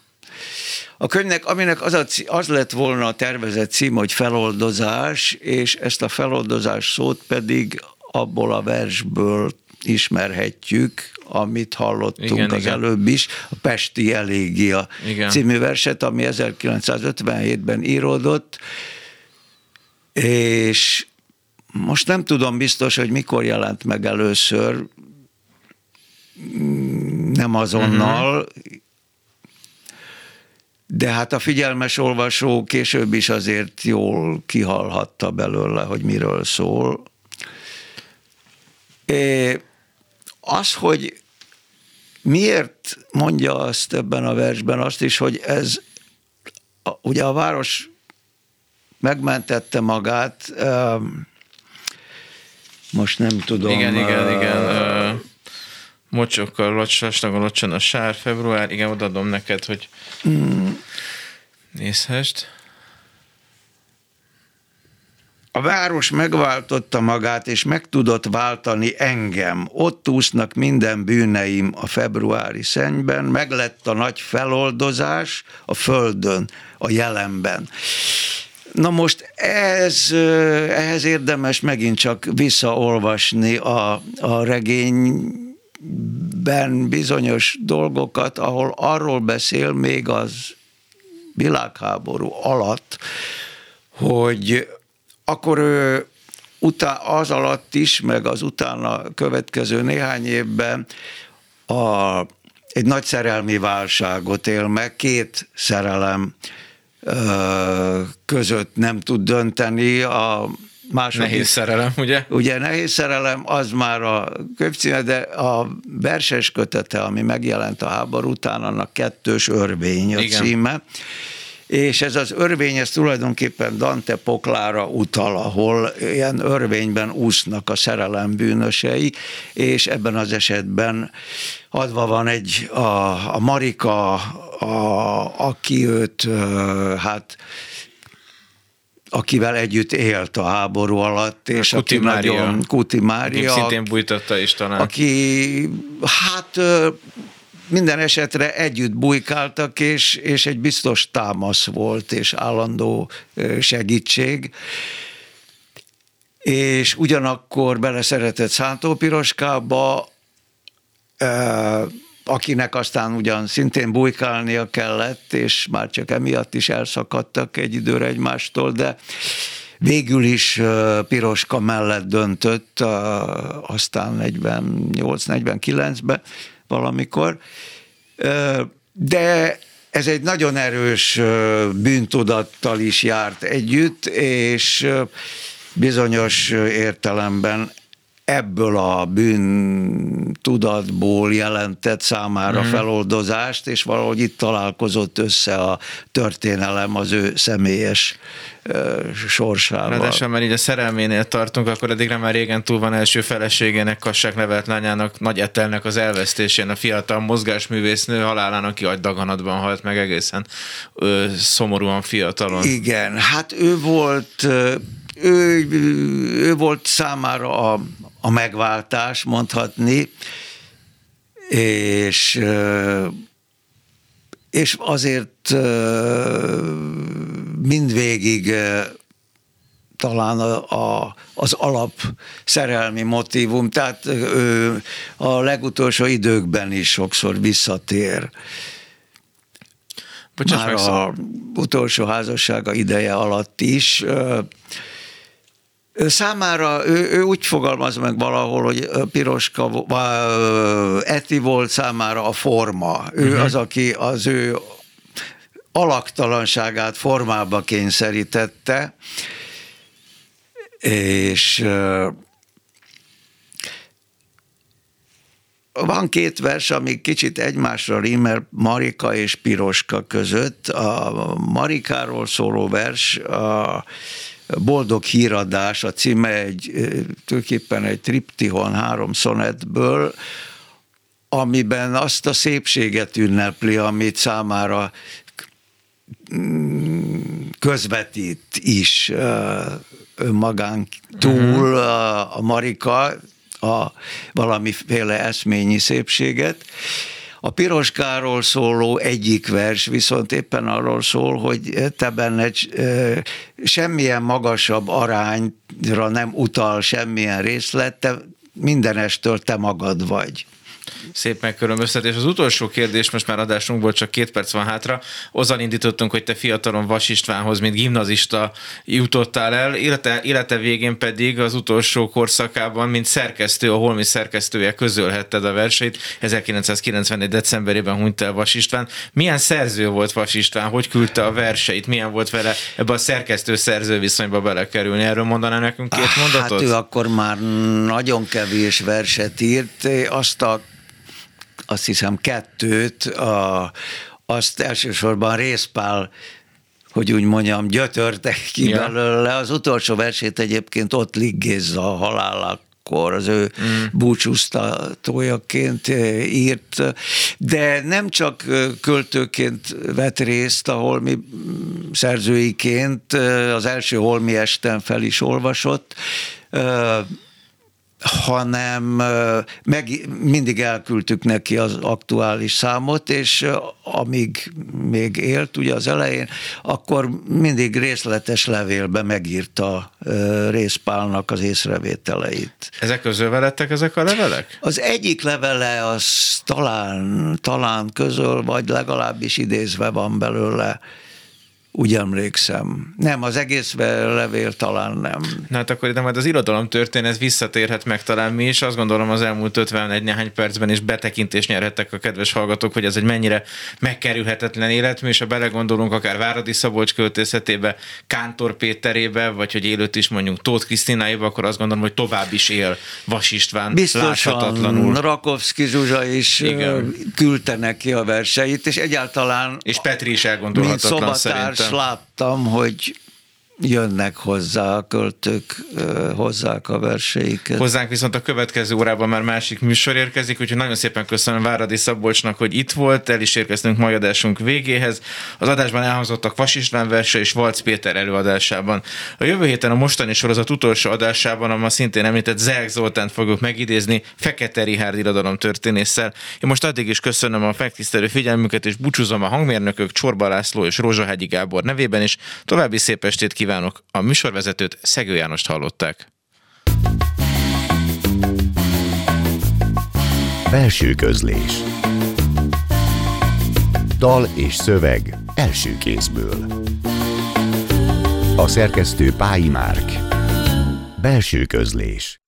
a könyvnek, aminek az, a, az lett volna a tervezett cím, hogy feloldozás, és ezt a feloldozás szót pedig abból a versből ismerhetjük, amit hallottunk igen, az igen. előbb is, a Pesti Elégia igen. című verset, ami 1957-ben íródott, és most nem tudom biztos, hogy mikor jelent meg először, nem azonnal, uh-huh. de hát a figyelmes olvasó később is azért jól kihallhatta belőle, hogy miről szól. Az, hogy miért mondja azt ebben a versben, azt is, hogy ez ugye a város megmentette magát, most nem tudom. Igen, igen, uh, igen. Uh, mocsokkal locsasnak a locsan a sár, február, igen, odaadom neked, hogy mm. nézhest. A város megváltotta magát, és meg tudott váltani engem. Ott úsznak minden bűneim a februári szennyben, meglett a nagy feloldozás a földön, a jelenben. Na most ez, ehhez érdemes megint csak visszaolvasni a, a regényben bizonyos dolgokat, ahol arról beszél még az világháború alatt, hogy akkor ő utá, az alatt is, meg az utána következő néhány évben a, egy nagy szerelmi válságot él meg, két szerelem között nem tud dönteni. A második, nehéz szerelem, ugye? Ugye nehéz szerelem, az már a könyvcíme, de a verses kötete, ami megjelent a háború után, annak kettős örvény a Igen. címe és ez az örvény, ez tulajdonképpen Dante poklára utal, ahol ilyen örvényben úsznak a szerelem bűnösei, és ebben az esetben adva van egy, a, a Marika, a, aki őt hát akivel együtt élt a háború alatt, és Kuti aki Mária. nagyon Kuti Mária. Aki szintén bújtatta is talán. Aki hát minden esetre együtt bujkáltak, és, és egy biztos támasz volt, és állandó segítség. És ugyanakkor beleszeretett Szántó Piroskába, akinek aztán ugyan szintén bujkálnia kellett, és már csak emiatt is elszakadtak egy időre egymástól, de végül is Piroska mellett döntött, aztán 48-49-ben, valamikor, de ez egy nagyon erős bűntudattal is járt együtt, és bizonyos értelemben ebből a bűn tudatból jelentett számára mm. feloldozást, és valahogy itt találkozott össze a történelem az ő személyes sorsával. Ráadásul, mert így a szerelménél tartunk, akkor eddigre már régen túl van első feleségének, Kassák nevelt lányának, Nagy Etelnek az elvesztésén, a fiatal mozgásművésznő halálának, aki agydaganatban halt meg egészen ö, szomorúan fiatalon. Igen, hát ő volt ő, ő volt számára a, a megváltás, mondhatni, és, és azért mindvégig talán a, a, az alap szerelmi motivum, tehát ő a legutolsó időkben is sokszor visszatér. Bocsáss Már a utolsó házassága ideje alatt is. Ő számára, ő, ő úgy fogalmaz meg valahol, hogy Piroska, Eti volt számára a forma. Ő uh-huh. az, aki az ő alaktalanságát formába kényszerítette, és van két vers, ami kicsit egymásra rímel Marika és Piroska között. A Marikáról szóló vers a Boldog híradás, a címe egy, tulajdonképpen egy triptihon három szonetből, amiben azt a szépséget ünnepli, amit számára közvetít is önmagán túl a, a Marika, a valamiféle eszményi szépséget. A piroskáról szóló egyik vers viszont éppen arról szól, hogy te benned semmilyen magasabb arányra nem utal semmilyen részlet, te mindenestől te magad vagy. Szép megkülönböztetés. Az utolsó kérdés, most már adásunkból csak két perc van hátra. Azzal indítottunk, hogy te fiatalon Vas Istvánhoz, mint gimnazista jutottál el, élete, élete végén pedig az utolsó korszakában, mint szerkesztő, a Holmi szerkesztője közölhetted a verseit. 1991. decemberében hunyt el Vas István. Milyen szerző volt Vas István? Hogy küldte a verseit? Milyen volt vele ebbe a szerkesztő-szerző viszonyba belekerülni? Erről mondaná nekünk két ah, mondatot? Hát ő akkor már nagyon kevés verset írt. Azt a azt hiszem kettőt, a, azt elsősorban Részpál hogy úgy mondjam, gyötörtek ki ja. belőle. Az utolsó versét egyébként ott Liggézza a halálakor az ő mm. búcsúztatójaként eh, írt, de nem csak eh, költőként vett részt a holmi mm, szerzőiként, eh, az első holmi esten fel is olvasott, hanem meg mindig elküldtük neki az aktuális számot, és amíg még élt ugye az elején, akkor mindig részletes levélbe megírta részpálnak az észrevételeit. Ezek közölvelettek ezek a levelek? Az egyik levele az talán, talán közöl, vagy legalábbis idézve van belőle úgy emlékszem. Nem, az egész levél talán nem. Na hát akkor ide majd az irodalom történet visszatérhet meg talán mi is. Azt gondolom az elmúlt 51 néhány percben is betekintést nyerhettek a kedves hallgatók, hogy ez egy mennyire megkerülhetetlen életmű, és ha belegondolunk akár Váradi Szabolcs költészetébe, Kántor Péterébe, vagy hogy élőt is mondjuk Tóth Krisztináéba, akkor azt gondolom, hogy tovább is él Vas István Biztosan Rakovszki Zsuzsa is Igen. küldte neki a verseit, és egyáltalán... És Petri is elgondolhatatlan szerintem és láttam, hogy jönnek hozzá a költők, hozzák a verseiket. Hozzánk viszont a következő órában már másik műsor érkezik, úgyhogy nagyon szépen köszönöm Váradi Szabolcsnak, hogy itt volt, el is érkeztünk mai adásunk végéhez. Az adásban elhangzottak Vas István verse és Valc Péter előadásában. A jövő héten a mostani sorozat utolsó adásában, a szintén említett Zelk Zoltánt fogjuk megidézni, Fekete Rihárd irodalom történésszel. Én most addig is köszönöm a megtisztelő figyelmüket, és búcsúzom a hangmérnökök Csorba László és Rózsahegyi Gábor nevében is. További szép estét kívánok kívánok! A műsorvezetőt Szegő Jánost hallották. Belső közlés Dal és szöveg első kézből A szerkesztő Pályi Márk Belső közlés